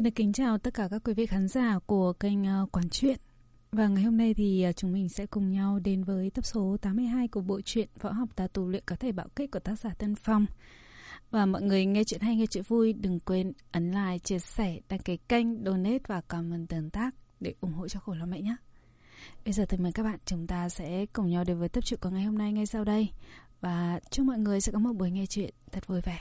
xin được kính chào tất cả các quý vị khán giả của kênh ờ, Quán Truyện. Và ngày hôm nay thì ờ, chúng mình sẽ cùng nhau đến với tập số 82 của bộ truyện Võ học tà tù luyện có thể bạo kích của tác giả Tân Phong. Và mọi người nghe chuyện hay nghe chuyện vui đừng quên ấn like, chia sẻ, đăng ký kênh, donate và comment tương tác để ủng hộ cho khổ lắm mẹ nhé. Bây giờ thì mời các bạn chúng ta sẽ cùng nhau đến với tập truyện của ngày hôm nay ngay sau đây. Và chúc mọi người sẽ có một buổi nghe chuyện thật vui vẻ.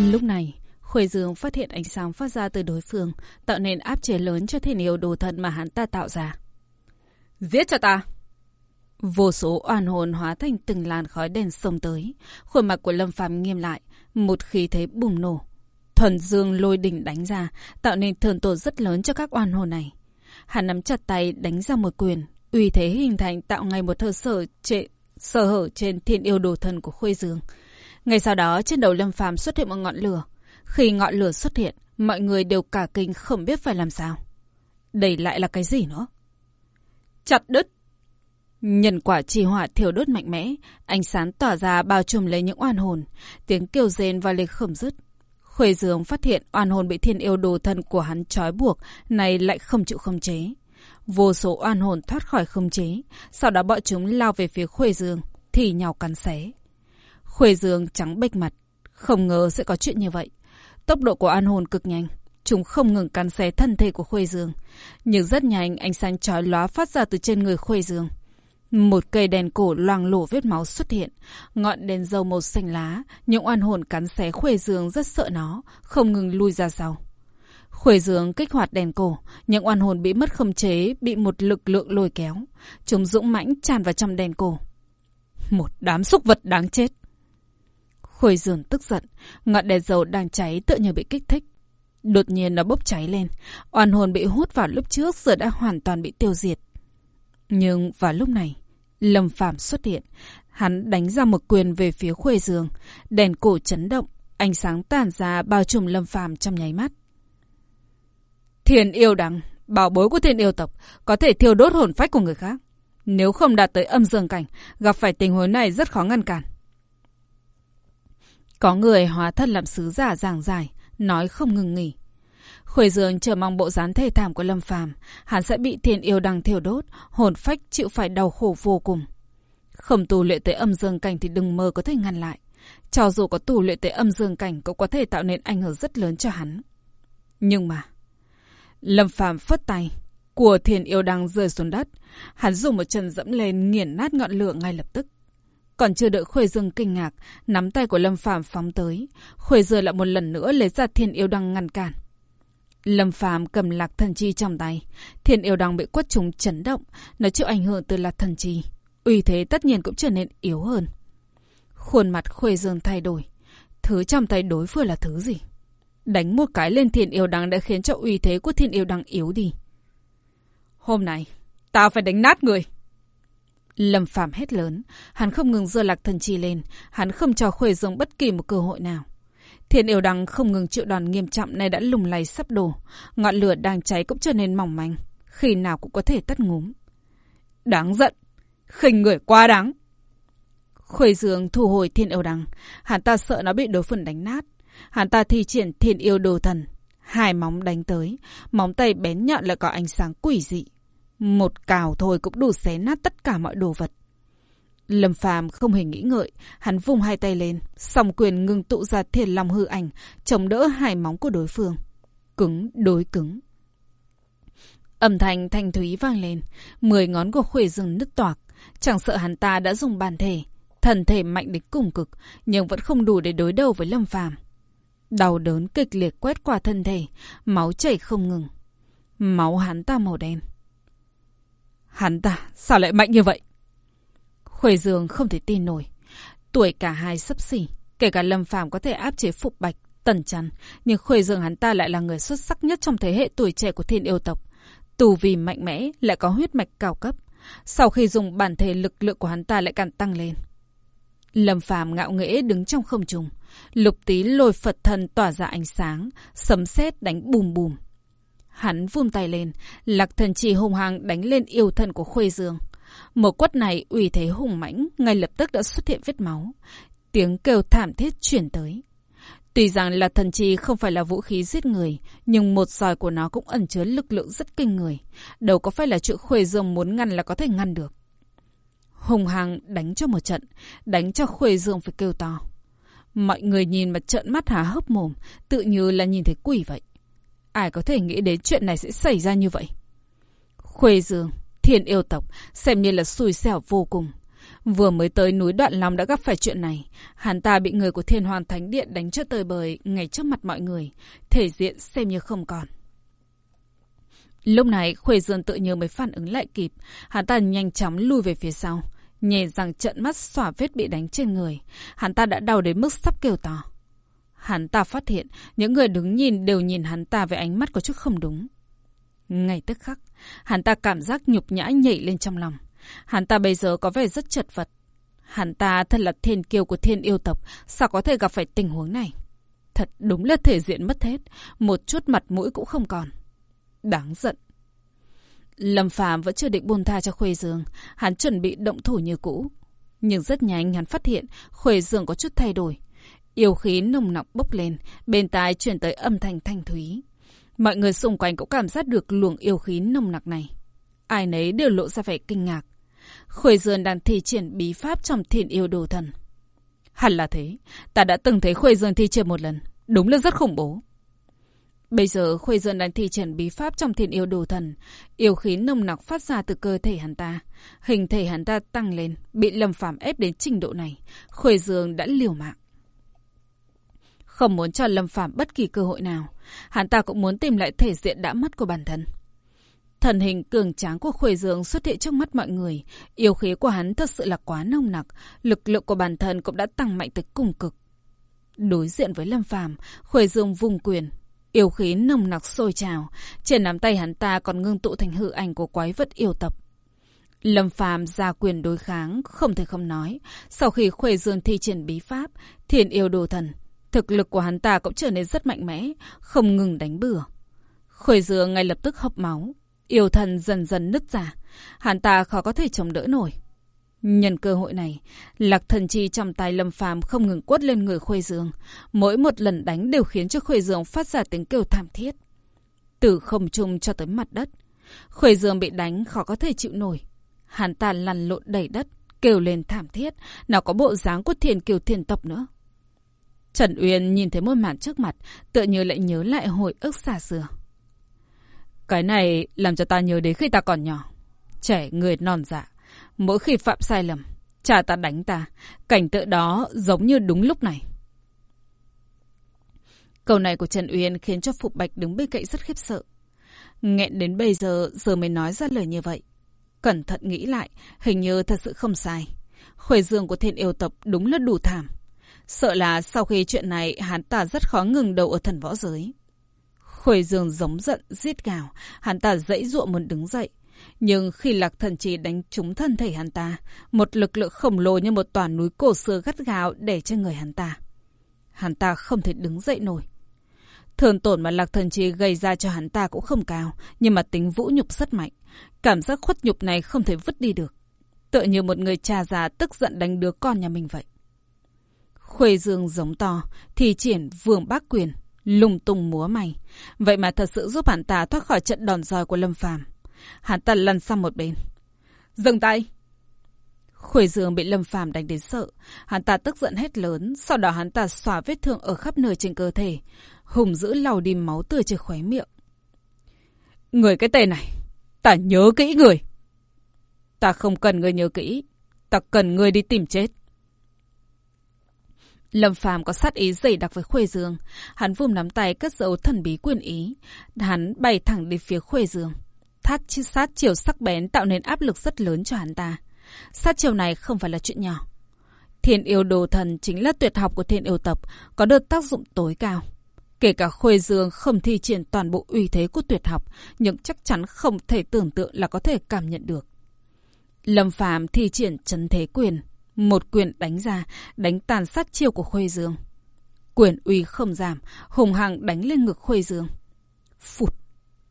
Lúc này, Khuê Dương phát hiện ánh sáng phát ra từ đối phương, tạo nên áp chế lớn cho thiên yêu đồ thần mà hắn ta tạo ra. Giết cho ta! Vô số oan hồn hóa thành từng làn khói đèn sông tới. Khuôn mặt của Lâm Phàm nghiêm lại, một khí thế bùng nổ. Thuần dương lôi đỉnh đánh ra, tạo nên thường tổn rất lớn cho các oan hồn này. Hắn nắm chặt tay đánh ra một quyền, uy thế hình thành tạo ngay một thơ sở, trệ, sở hở trên thiên yêu đồ thần của Khuê Dương. Ngay sau đó trên đầu Lâm Phàm xuất hiện một ngọn lửa. Khi ngọn lửa xuất hiện, mọi người đều cả kinh không biết phải làm sao. Đây lại là cái gì nữa? Chặt đứt! Nhân quả trì hỏa thiêu đốt mạnh mẽ, ánh sáng tỏa ra bao trùm lấy những oan hồn, tiếng kêu rên và lịch khẩm dứt. Khuê Dương phát hiện oan hồn bị thiên yêu đồ thân của hắn trói buộc, này lại không chịu không chế. Vô số oan hồn thoát khỏi không chế, sau đó bọn chúng lao về phía Khuê Dương, thì nhau cắn xé. Khuê Dương trắng bệch mặt. Không ngờ sẽ có chuyện như vậy. Tốc độ của an hồn cực nhanh. Chúng không ngừng cắn xé thân thể của Khuê Dương. Nhưng rất nhanh, ánh sáng chói lóa phát ra từ trên người Khuê Dương. Một cây đèn cổ loang lổ vết máu xuất hiện. Ngọn đèn dầu màu xanh lá. Những oan hồn cắn xé Khuê Dương rất sợ nó. Không ngừng lui ra sau. Khuê Dương kích hoạt đèn cổ. Những oan hồn bị mất khống chế. Bị một lực lượng lôi kéo. Chúng dũng mãnh tràn vào trong đèn cổ. Một đám xúc vật đáng chết khôi Dương tức giận, ngọn đèn dầu đang cháy tựa như bị kích thích. Đột nhiên nó bốc cháy lên, oan hồn bị hút vào lúc trước giờ đã hoàn toàn bị tiêu diệt. Nhưng vào lúc này, Lâm Phạm xuất hiện, hắn đánh ra một quyền về phía Khuê Dương, đèn cổ chấn động, ánh sáng tàn ra bao trùm Lâm Phạm trong nháy mắt. Thiên yêu đằng, bảo bối của thiên yêu tộc, có thể thiêu đốt hồn phách của người khác. Nếu không đạt tới âm dương cảnh, gặp phải tình huống này rất khó ngăn cản. Có người hóa thân làm sứ giả giảng giải, nói không ngừng nghỉ. Khuê Dương chờ mong bộ dáng thê thảm của Lâm Phàm, hắn sẽ bị thiên yêu đằng thiêu đốt, hồn phách chịu phải đau khổ vô cùng. Không tu luyện tới âm dương cảnh thì đừng mơ có thể ngăn lại. Cho dù có tu luyện tới âm dương cảnh cũng có thể tạo nên ảnh hưởng rất lớn cho hắn. Nhưng mà... Lâm Phàm phất tay, của thiên yêu đằng rơi xuống đất. Hắn dùng một chân dẫm lên nghiền nát ngọn lửa ngay lập tức. Còn chưa đợi Khuê Dương kinh ngạc, nắm tay của Lâm Phàm phóng tới. Khuê Dương lại một lần nữa lấy ra thiên yêu đăng ngăn cản. Lâm Phàm cầm lạc thần chi trong tay. Thiên yêu đăng bị quất trúng chấn động, nó chịu ảnh hưởng từ lạc thần chi. Uy thế tất nhiên cũng trở nên yếu hơn. Khuôn mặt Khuê Dương thay đổi. Thứ trong tay đối phương là thứ gì? Đánh một cái lên thiên yêu đăng đã khiến cho uy thế của thiên yêu đăng yếu đi. Hôm nay, tao phải đánh nát người. Lâm Phàm hét lớn, hắn không ngừng giơ lạc thần chi lên, hắn không cho Khuê Dương bất kỳ một cơ hội nào. Thiên yêu đằng không ngừng chịu đòn nghiêm trọng này đã lùng lay sắp đổ, ngọn lửa đang cháy cũng trở nên mỏng manh, khi nào cũng có thể tắt ngúm. Đáng giận, khinh người quá đáng. Khuê Dương thu hồi thiên yêu đằng, hắn ta sợ nó bị đối phương đánh nát. Hắn ta thi triển thiên yêu đồ thần, hai móng đánh tới, móng tay bén nhọn lại có ánh sáng quỷ dị. Một cào thôi cũng đủ xé nát tất cả mọi đồ vật. Lâm Phàm không hề nghĩ ngợi, hắn vùng hai tay lên, song quyền ngưng tụ ra thiền long hư ảnh, chống đỡ hai móng của đối phương. Cứng đối cứng. Âm thanh thanh thúy vang lên, mười ngón của khuê rừng nứt toạc, chẳng sợ hắn ta đã dùng bản thể, thần thể mạnh đến cùng cực, nhưng vẫn không đủ để đối đầu với Lâm Phàm. Đau đớn kịch liệt quét qua thân thể, máu chảy không ngừng. Máu hắn ta màu đen. Hắn ta sao lại mạnh như vậy? Khuê Dương không thể tin nổi. Tuổi cả hai sấp xỉ, kể cả Lâm Phàm có thể áp chế Phục Bạch, Tần Trăn, nhưng Khuê Dương hắn ta lại là người xuất sắc nhất trong thế hệ tuổi trẻ của thiên yêu tộc. Tù vì mạnh mẽ, lại có huyết mạch cao cấp. Sau khi dùng bản thể lực lượng của hắn ta lại càng tăng lên. Lâm Phàm ngạo nghễ đứng trong không trung, lục tí lôi Phật thần tỏa ra ánh sáng, sấm sét đánh bùm bùm. Hắn vung tay lên, lạc thần chỉ hùng hăng đánh lên yêu thần của Khuê Dương. Một quất này ủy thế hùng mãnh, ngay lập tức đã xuất hiện vết máu. Tiếng kêu thảm thiết chuyển tới. Tuy rằng là thần chi không phải là vũ khí giết người, nhưng một giỏi của nó cũng ẩn chứa lực lượng rất kinh người. Đâu có phải là chuyện Khuê Dương muốn ngăn là có thể ngăn được. Hùng hăng đánh cho một trận, đánh cho Khuê Dương phải kêu to. Mọi người nhìn mà trợn mắt há hốc mồm, tự như là nhìn thấy quỷ vậy. Ai có thể nghĩ đến chuyện này sẽ xảy ra như vậy? Khuê Dương, thiên yêu tộc, xem như là xui xẻo vô cùng. Vừa mới tới núi Đoạn Long đã gặp phải chuyện này. Hắn ta bị người của thiên hoàng thánh điện đánh cho tơi bời ngay trước mặt mọi người. Thể diện xem như không còn. Lúc này Khuê Dương tự nhớ mới phản ứng lại kịp. Hắn ta nhanh chóng lùi về phía sau. Nhè rằng trận mắt xỏa vết bị đánh trên người. Hắn ta đã đau đến mức sắp kêu to. Hắn ta phát hiện những người đứng nhìn đều nhìn hắn ta với ánh mắt có chút không đúng. Ngay tức khắc, hắn ta cảm giác nhục nhã nhảy lên trong lòng. Hắn ta bây giờ có vẻ rất chật vật. Hắn ta thật là thiên kiêu của thiên yêu tộc, sao có thể gặp phải tình huống này? Thật đúng là thể diện mất hết, một chút mặt mũi cũng không còn. Đáng giận. Lâm Phàm vẫn chưa định buông tha cho Khuê Dương, hắn chuẩn bị động thủ như cũ. Nhưng rất nhanh hắn phát hiện Khuê Dương có chút thay đổi. Yêu khí nồng nọc bốc lên, bên tai chuyển tới âm thanh thanh thúy. Mọi người xung quanh cũng cảm giác được luồng yêu khí nồng nặc này. Ai nấy đều lộ ra vẻ kinh ngạc. Khuê Dương đang thi triển bí pháp trong thiền yêu đồ thần. Hẳn là thế, ta đã từng thấy Khuê Dương thi triển một lần, đúng là rất khủng bố. Bây giờ Khuê Dương đang thi triển bí pháp trong thiền yêu đồ thần, yêu khí nồng nặc phát ra từ cơ thể hắn ta. Hình thể hắn ta tăng lên, bị lâm phạm ép đến trình độ này. Khuê Dương đã liều mạng. Không muốn cho Lâm Phạm bất kỳ cơ hội nào, hắn ta cũng muốn tìm lại thể diện đã mất của bản thân. Thần hình cường tráng của Khuê Dương xuất hiện trước mắt mọi người. Yêu khí của hắn thật sự là quá nông nặc. Lực lượng của bản thân cũng đã tăng mạnh tới cùng cực. Đối diện với Lâm Phàm, Khuê Dương vùng quyền. Yêu khí nồng nặc sôi trào. Trên nắm tay hắn ta còn ngưng tụ thành hư ảnh của quái vật yêu tập. Lâm Phàm ra quyền đối kháng, không thể không nói. Sau khi Khuê Dương thi triển bí pháp, thiền yêu đồ thần, thực lực của hắn ta cũng trở nên rất mạnh mẽ, không ngừng đánh bừa. Khuê dừa ngay lập tức hấp máu, Yêu thần dần dần nứt ra. Hắn ta khó có thể chống đỡ nổi. Nhân cơ hội này, lạc thần chi trong tay lâm phàm không ngừng quất lên người Khuê Dương. Mỗi một lần đánh đều khiến cho Khuê Dương phát ra tiếng kêu thảm thiết. Từ không trung cho tới mặt đất. Khuê Dương bị đánh khó có thể chịu nổi. Hắn ta lăn lộn đầy đất, kêu lên thảm thiết. Nào có bộ dáng của thiền kiều thiền tộc nữa. Trần Uyên nhìn thấy một màn trước mặt, tựa như lại nhớ lại hồi ức xa xưa. Cái này làm cho ta nhớ đến khi ta còn nhỏ. Trẻ người non dạ. Mỗi khi phạm sai lầm, cha ta đánh ta. Cảnh tượng đó giống như đúng lúc này. Câu này của Trần Uyên khiến cho Phục Bạch đứng bên cạnh rất khiếp sợ. Nghẹn đến bây giờ, giờ mới nói ra lời như vậy. Cẩn thận nghĩ lại, hình như thật sự không sai. Khuê dương của thiên yêu tập đúng là đủ thảm. Sợ là sau khi chuyện này, hắn ta rất khó ngừng đầu ở thần võ giới. Khuê Dương giống giận, giết gào, hắn ta dãy ruộng muốn đứng dậy. Nhưng khi lạc thần chỉ đánh trúng thân thể hắn ta, một lực lượng khổng lồ như một tòa núi cổ xưa gắt gào để trên người hắn ta. Hắn ta không thể đứng dậy nổi. Thường tổn mà lạc thần chi gây ra cho hắn ta cũng không cao, nhưng mà tính vũ nhục rất mạnh. Cảm giác khuất nhục này không thể vứt đi được. Tựa như một người cha già tức giận đánh đứa con nhà mình vậy. Khuê Dương giống to, thì triển vương bác quyền, lùng tung múa mày. Vậy mà thật sự giúp hắn ta thoát khỏi trận đòn roi của Lâm Phàm. Hắn ta lăn sang một bên. Dừng tay! Khuê Dương bị Lâm Phàm đánh đến sợ. Hắn ta tức giận hét lớn, sau đó hắn ta xóa vết thương ở khắp nơi trên cơ thể. Hùng giữ lau đi máu tươi trên khóe miệng. Người cái tên này, ta nhớ kỹ người. Ta không cần người nhớ kỹ, ta cần người đi tìm chết. Lâm Phàm có sát ý dày đặc với Khuê Dương. Hắn vung nắm tay cất dấu thần bí quyền ý. Hắn bay thẳng đến phía Khuê Dương. Thát chi sát chiều sắc bén tạo nên áp lực rất lớn cho hắn ta. Sát chiều này không phải là chuyện nhỏ. Thiên yêu đồ thần chính là tuyệt học của thiên yêu tập, có được tác dụng tối cao. Kể cả Khuê Dương không thi triển toàn bộ uy thế của tuyệt học, nhưng chắc chắn không thể tưởng tượng là có thể cảm nhận được. Lâm Phàm thi triển chấn thế quyền, một quyền đánh ra, đánh tàn sát chiêu của Khuê Dương. Quyền uy không giảm, hùng hằng đánh lên ngực Khuê Dương. Phụt,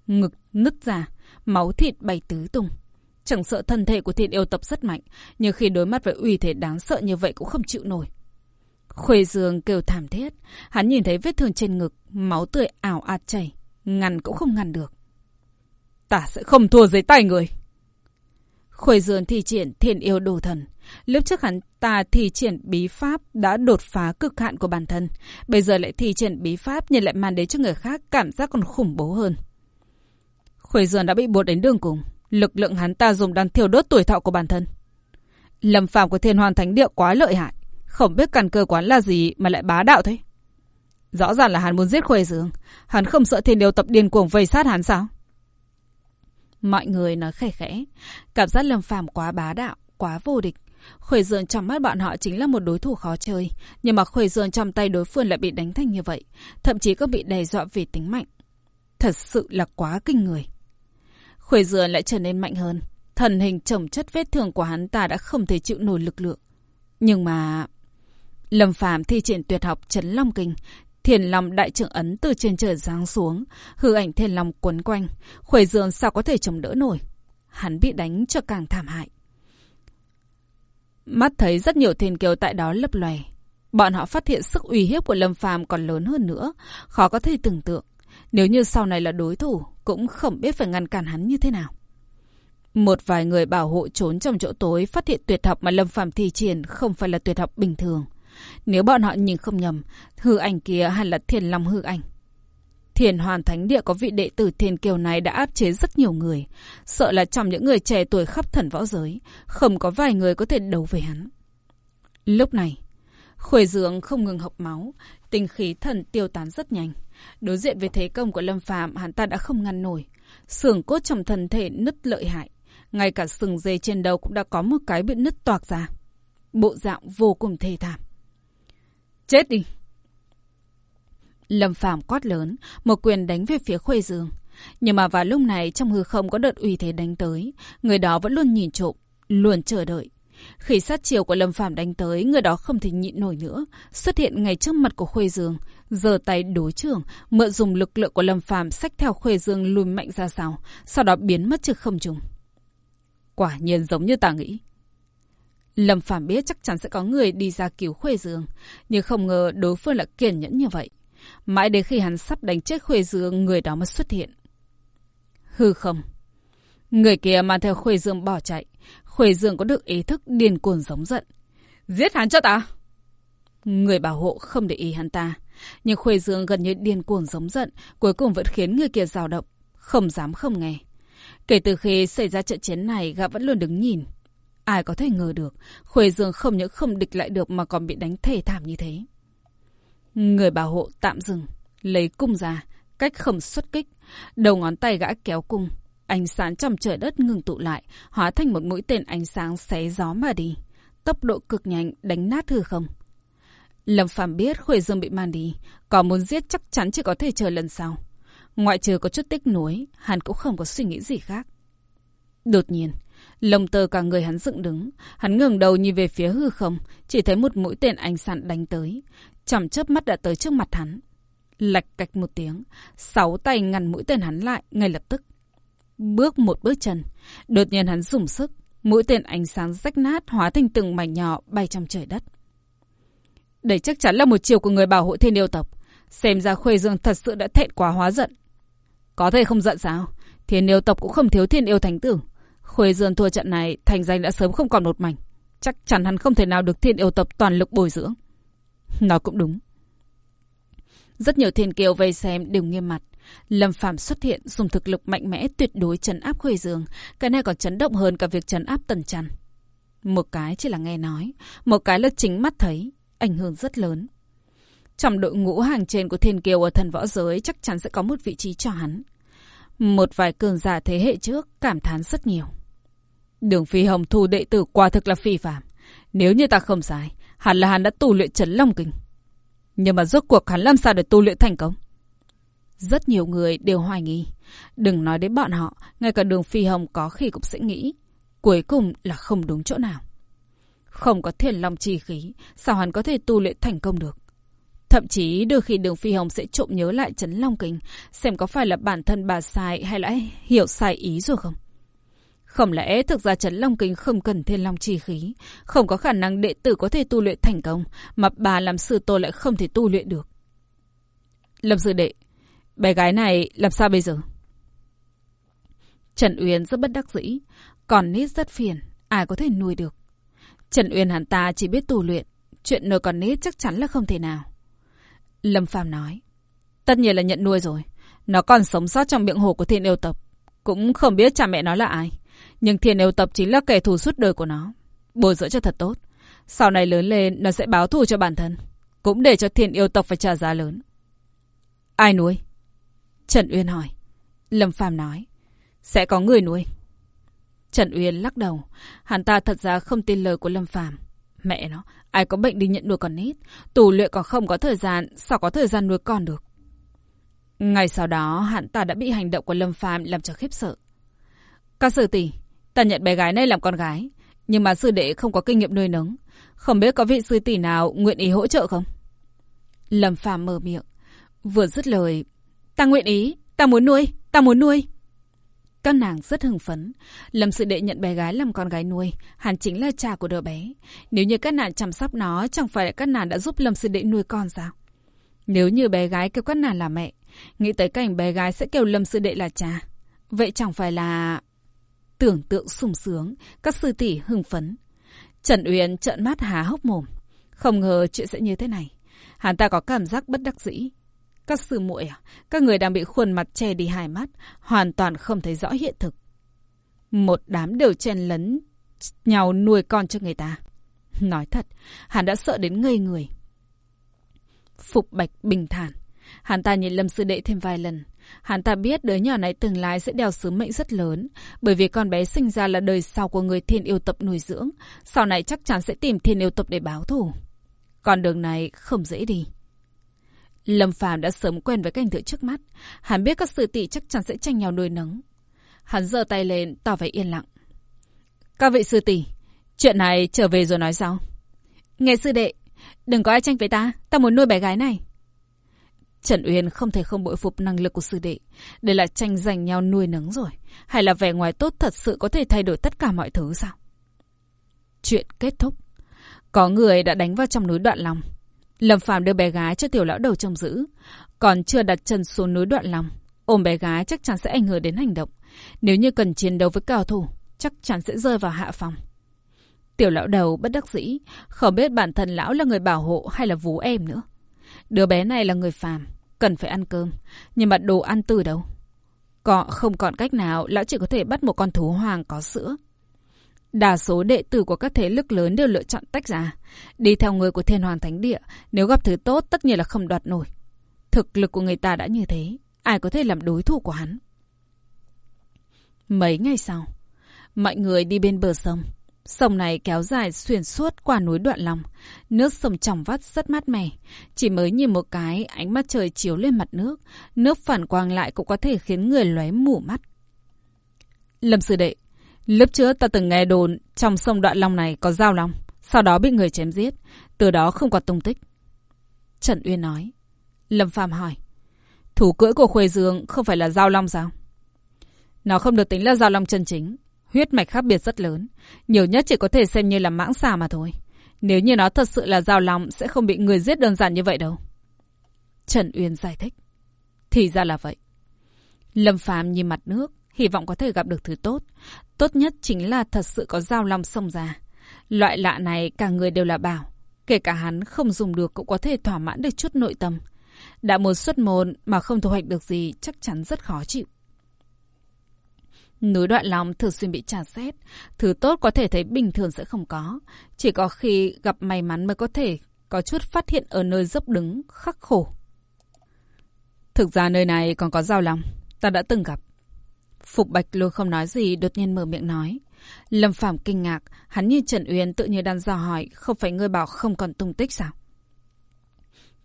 ngực nứt ra, máu thịt bay tứ tung. Chẳng sợ thân thể của thiên yêu tập rất mạnh, nhưng khi đối mặt với uy thế đáng sợ như vậy cũng không chịu nổi. Khuê Dương kêu thảm thiết, hắn nhìn thấy vết thương trên ngực, máu tươi ảo ạt chảy, ngăn cũng không ngăn được. Ta sẽ không thua dưới tay người. Khuê Dương thi triển thiên yêu đồ thần. Lúc trước hắn ta thi triển bí pháp đã đột phá cực hạn của bản thân. Bây giờ lại thi triển bí pháp nhưng lại mang đến cho người khác cảm giác còn khủng bố hơn. Khuê Dương đã bị buộc đến đường cùng. Lực lượng hắn ta dùng đang thiêu đốt tuổi thọ của bản thân. Lâm phạm của thiên hoàn thánh địa quá lợi hại. Không biết căn cơ quán là gì mà lại bá đạo thế. Rõ ràng là hắn muốn giết Khuê Dương. Hắn không sợ thiên điều tập điên cuồng vây sát hắn sao? Mọi người nói khẽ khẽ. Cảm giác Lâm Phàm quá bá đạo, quá vô địch. Khuê Dương trong mắt bọn họ chính là một đối thủ khó chơi. Nhưng mà Khuê Dương trong tay đối phương lại bị đánh thành như vậy. Thậm chí có bị đe dọa vì tính mạnh. Thật sự là quá kinh người. Khuê Dương lại trở nên mạnh hơn. Thần hình chồng chất vết thương của hắn ta đã không thể chịu nổi lực lượng. Nhưng mà... Lâm Phàm thi triển tuyệt học chấn long kinh, Thiền Long đại trưởng ấn từ trên trời giáng xuống, hư ảnh Thiền Long quấn quanh, Khuê Dương sao có thể chống đỡ nổi. Hắn bị đánh cho càng thảm hại. Mắt thấy rất nhiều thiên kiều tại đó lấp lòe. Bọn họ phát hiện sức uy hiếp của Lâm Phàm còn lớn hơn nữa, khó có thể tưởng tượng. Nếu như sau này là đối thủ, cũng không biết phải ngăn cản hắn như thế nào. Một vài người bảo hộ trốn trong chỗ tối phát hiện tuyệt học mà Lâm Phàm thi triển không phải là tuyệt học bình thường. Nếu bọn họ nhìn không nhầm, hư ảnh kia hẳn là thiền long hư ảnh. Thiền hoàn thánh địa có vị đệ tử thiền kiều này đã áp chế rất nhiều người. Sợ là trong những người trẻ tuổi khắp thần võ giới, không có vài người có thể đấu với hắn. Lúc này, Khuê dưỡng không ngừng học máu, tinh khí thần tiêu tán rất nhanh. Đối diện với thế công của Lâm Phàm, hắn ta đã không ngăn nổi. xương cốt trong thân thể nứt lợi hại. Ngay cả sừng dây trên đầu cũng đã có một cái bị nứt toạc ra. Bộ dạng vô cùng thê thảm. Chết đi! Lâm Phàm quát lớn, một quyền đánh về phía Khuê Dương. Nhưng mà vào lúc này trong hư không có đợt uy thế đánh tới, người đó vẫn luôn nhìn trộm, luôn chờ đợi. Khi sát chiều của Lâm Phàm đánh tới, người đó không thể nhịn nổi nữa, xuất hiện ngay trước mặt của Khuê Dương, giơ tay đối trưởng, mượn dùng lực lượng của Lâm Phàm xách theo Khuê Dương lùi mạnh ra sau, sau đó biến mất trước không trung. Quả nhiên giống như ta nghĩ. Lâm Phàm biết chắc chắn sẽ có người đi ra cứu Khuê Dương, nhưng không ngờ đối phương lại kiên nhẫn như vậy. Mãi đến khi hắn sắp đánh chết Khuê Dương, người đó mới xuất hiện. Hư không. Người kia mang theo Khuê Dương bỏ chạy. Khuê Dương có được ý thức điên cuồng giống giận. Giết hắn cho ta! Người bảo hộ không để ý hắn ta. Nhưng Khuê Dương gần như điên cuồng giống giận, cuối cùng vẫn khiến người kia dao động. Không dám không nghe. Kể từ khi xảy ra trận chiến này, gã vẫn luôn đứng nhìn. Ai có thể ngờ được, Khuê Dương không những không địch lại được mà còn bị đánh thể thảm như thế. Người bảo hộ tạm dừng, lấy cung ra, cách khẩm xuất kích. Đầu ngón tay gã kéo cung. Ánh sáng trong trời đất ngừng tụ lại, hóa thành một mũi tên ánh sáng xé gió mà đi. Tốc độ cực nhanh đánh nát hư không. Lâm Phàm biết Khuê Dương bị man đi, có muốn giết chắc chắn chỉ có thể chờ lần sau. Ngoại trừ có chút tích nuối, hắn cũng không có suy nghĩ gì khác. Đột nhiên, lồng tơ cả người hắn dựng đứng, hắn ngẩng đầu nhìn về phía hư không, chỉ thấy một mũi tên ánh sạn đánh tới, chằm chớp mắt đã tới trước mặt hắn. Lạch cạch một tiếng, sáu tay ngăn mũi tên hắn lại ngay lập tức. Bước một bước chân, đột nhiên hắn dùng sức, mũi tên ánh sáng rách nát hóa thành từng mảnh nhỏ bay trong trời đất. Đây chắc chắn là một chiều của người bảo hộ thiên yêu tộc. Xem ra Khuê Dương thật sự đã thẹn quá hóa giận. Có thể không giận sao? Thiên yêu tộc cũng không thiếu thiên yêu thánh tử. Khuê Dương thua trận này, thành danh đã sớm không còn một mảnh. Chắc chắn hắn không thể nào được thiên yêu tập toàn lực bồi dưỡng. Nó cũng đúng. Rất nhiều thiên kiều vây xem đều nghiêm mặt. Lâm Phạm xuất hiện dùng thực lực mạnh mẽ tuyệt đối chấn áp Khuê Dương. Cái này còn chấn động hơn cả việc chấn áp Tần Trăn. Một cái chỉ là nghe nói, một cái là chính mắt thấy, ảnh hưởng rất lớn. Trong đội ngũ hàng trên của thiên kiều ở thần võ giới chắc chắn sẽ có một vị trí cho hắn. Một vài cường giả thế hệ trước cảm thán rất nhiều. Đường Phi Hồng thu đệ tử quả thực là phi phạm. Nếu như ta không sai, hẳn là hắn đã tu luyện chấn long kinh. Nhưng mà rốt cuộc hắn làm sao để tu luyện thành công? Rất nhiều người đều hoài nghi. Đừng nói đến bọn họ, ngay cả đường Phi Hồng có khi cũng sẽ nghĩ. Cuối cùng là không đúng chỗ nào. Không có thiền long chi khí, sao hắn có thể tu luyện thành công được? Thậm chí đôi khi Đường Phi Hồng sẽ trộm nhớ lại chấn Long Kinh, xem có phải là bản thân bà sai hay là hiểu sai ý rồi không? Không lẽ thực ra Trấn Long Kinh không cần thiên long chi khí, không có khả năng đệ tử có thể tu luyện thành công, mà bà làm sư tôi lại không thể tu luyện được. Lâm sư đệ, bé gái này làm sao bây giờ? Trần Uyên rất bất đắc dĩ, còn nít rất phiền, ai có thể nuôi được. Trần Uyên hắn ta chỉ biết tu luyện, chuyện nuôi con nít chắc chắn là không thể nào. Lâm Phàm nói, tất nhiên là nhận nuôi rồi, nó còn sống sót trong miệng hồ của thiên yêu tộc, cũng không biết cha mẹ nó là ai. Nhưng thiên yêu tập chính là kẻ thù suốt đời của nó. Bồi dưỡng cho thật tốt. Sau này lớn lên, nó sẽ báo thù cho bản thân. Cũng để cho thiên yêu tộc phải trả giá lớn. Ai nuôi? Trần Uyên hỏi. Lâm Phàm nói. Sẽ có người nuôi. Trần Uyên lắc đầu. Hắn ta thật ra không tin lời của Lâm Phàm Mẹ nó, ai có bệnh đi nhận nuôi con nít. Tù luyện còn không có thời gian, sao có thời gian nuôi con được. Ngày sau đó, hắn ta đã bị hành động của Lâm Phàm làm cho khiếp sợ. Các sư tỷ, ta nhận bé gái này làm con gái, nhưng mà sư đệ không có kinh nghiệm nuôi nấng, không biết có vị sư tỷ nào nguyện ý hỗ trợ không? Lâm Phàm mở miệng, vừa dứt lời, ta nguyện ý, ta muốn nuôi, ta muốn nuôi. Các nàng rất hưng phấn. Lâm sư đệ nhận bé gái làm con gái nuôi. Hắn chính là cha của đứa bé. Nếu như các nàng chăm sóc nó, chẳng phải là các nàng đã giúp Lâm sư đệ nuôi con sao? Nếu như bé gái kêu các nàng là mẹ, nghĩ tới cảnh bé gái sẽ kêu Lâm sư đệ là cha. Vậy chẳng phải là... Tưởng tượng sung sướng, các sư tỷ hưng phấn. Trần Uyên trợn mắt há hốc mồm. Không ngờ chuyện sẽ như thế này. Hắn ta có cảm giác bất đắc dĩ. Các sư muội à, các người đang bị khuôn mặt che đi hai mắt, hoàn toàn không thấy rõ hiện thực. Một đám đều chen lấn nhau nuôi con cho người ta. Nói thật, hắn đã sợ đến ngây người. Phục Bạch bình thản. Hắn ta nhìn Lâm Sư Đệ thêm vài lần. Hắn ta biết đứa nhỏ này tương lai sẽ đeo sứ mệnh rất lớn, bởi vì con bé sinh ra là đời sau của người thiên yêu tập nuôi dưỡng, sau này chắc chắn sẽ tìm thiên yêu tập để báo thù. Con đường này không dễ đi. Lâm Phàm đã sớm quen với cảnh tượng trước mắt, hắn biết các sư tỷ chắc chắn sẽ tranh nhau nuôi nấng. Hắn giơ tay lên, tỏ vẻ yên lặng. Các vị sư tỷ, chuyện này trở về rồi nói sao? Nghe sư đệ, đừng có ai tranh với ta, ta muốn nuôi bé gái này. Trần Uyên không thể không bội phục năng lực của sư đệ. Đây là tranh giành nhau nuôi nấng rồi. Hay là vẻ ngoài tốt thật sự có thể thay đổi tất cả mọi thứ sao? Chuyện kết thúc. Có người đã đánh vào trong núi Đoạn lòng Lâm Phàm đưa bé gái cho tiểu lão đầu trông giữ. Còn chưa đặt chân xuống núi Đoạn lòng Ôm bé gái chắc chắn sẽ ảnh hưởng đến hành động. Nếu như cần chiến đấu với cao thủ, chắc chắn sẽ rơi vào hạ phòng. Tiểu lão đầu bất đắc dĩ, không biết bản thân lão là người bảo hộ hay là vú em nữa. Đứa bé này là người phàm, cần phải ăn cơm. Nhưng mà đồ ăn từ đâu? Có, không còn cách nào, lão chỉ có thể bắt một con thú hoàng có sữa. Đa số đệ tử của các thế lực lớn đều lựa chọn tách ra. Đi theo người của thiên hoàng thánh địa, nếu gặp thứ tốt tất nhiên là không đoạt nổi. Thực lực của người ta đã như thế, ai có thể làm đối thủ của hắn? Mấy ngày sau, mọi người đi bên bờ sông. Sông này kéo dài xuyên suốt qua núi Đoạn Long. Nước sông trong vắt rất mát mẻ. Chỉ mới nhìn một cái, ánh mặt trời chiếu lên mặt nước. Nước phản quang lại cũng có thể khiến người lóe mù mắt. Lâm sư đệ, lúc trước ta từng nghe đồn trong sông Đoạn Long này có dao long. Sau đó bị người chém giết. Từ đó không có tung tích. Trần Uyên nói. Lâm Phàm hỏi. Thủ cưỡi của Khuê Dương không phải là dao long sao? Nó không được tính là dao long chân chính. Huyết mạch khác biệt rất lớn. Nhiều nhất chỉ có thể xem như là mãng xà mà thôi. Nếu như nó thật sự là giao lòng sẽ không bị người giết đơn giản như vậy đâu. Trần Uyên giải thích. Thì ra là vậy. Lâm Phàm nhìn mặt nước, hy vọng có thể gặp được thứ tốt. Tốt nhất chính là thật sự có giao lòng xông ra. Loại lạ này cả người đều là bảo. Kể cả hắn không dùng được cũng có thể thỏa mãn được chút nội tâm. Đã muốn xuất môn mà không thu hoạch được gì chắc chắn rất khó chịu. Núi đoạn lòng thường xuyên bị trả xét. Thứ tốt có thể thấy bình thường sẽ không có. Chỉ có khi gặp may mắn mới có thể có chút phát hiện ở nơi dốc đứng, khắc khổ. Thực ra nơi này còn có giao lòng. Ta đã từng gặp. Phục Bạch luôn không nói gì, đột nhiên mở miệng nói. Lâm Phạm kinh ngạc, hắn như Trần Uyên tự nhiên đang dò hỏi, không phải ngươi bảo không còn tung tích sao?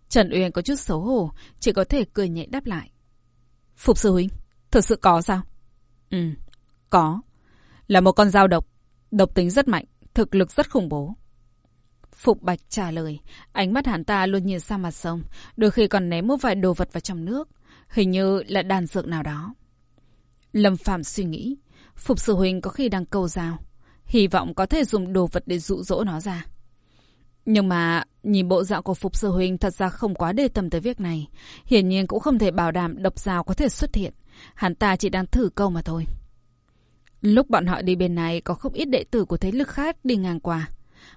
Trần Uyên có chút xấu hổ, chỉ có thể cười nhẹ đáp lại. Phục sư huynh, thật sự có sao? Ừ, có. Là một con dao độc. Độc tính rất mạnh, thực lực rất khủng bố. Phục Bạch trả lời, ánh mắt hắn ta luôn nhìn sang mặt sông, đôi khi còn ném một vài đồ vật vào trong nước, hình như là đàn dược nào đó. Lâm Phạm suy nghĩ, Phục Sư Huynh có khi đang câu rào, hy vọng có thể dùng đồ vật để dụ dỗ nó ra. Nhưng mà nhìn bộ dạng của Phục Sư Huynh thật ra không quá đề tâm tới việc này, hiển nhiên cũng không thể bảo đảm độc rào có thể xuất hiện, hắn ta chỉ đang thử câu mà thôi. Lúc bọn họ đi bên này có không ít đệ tử của thế lực khác đi ngang qua.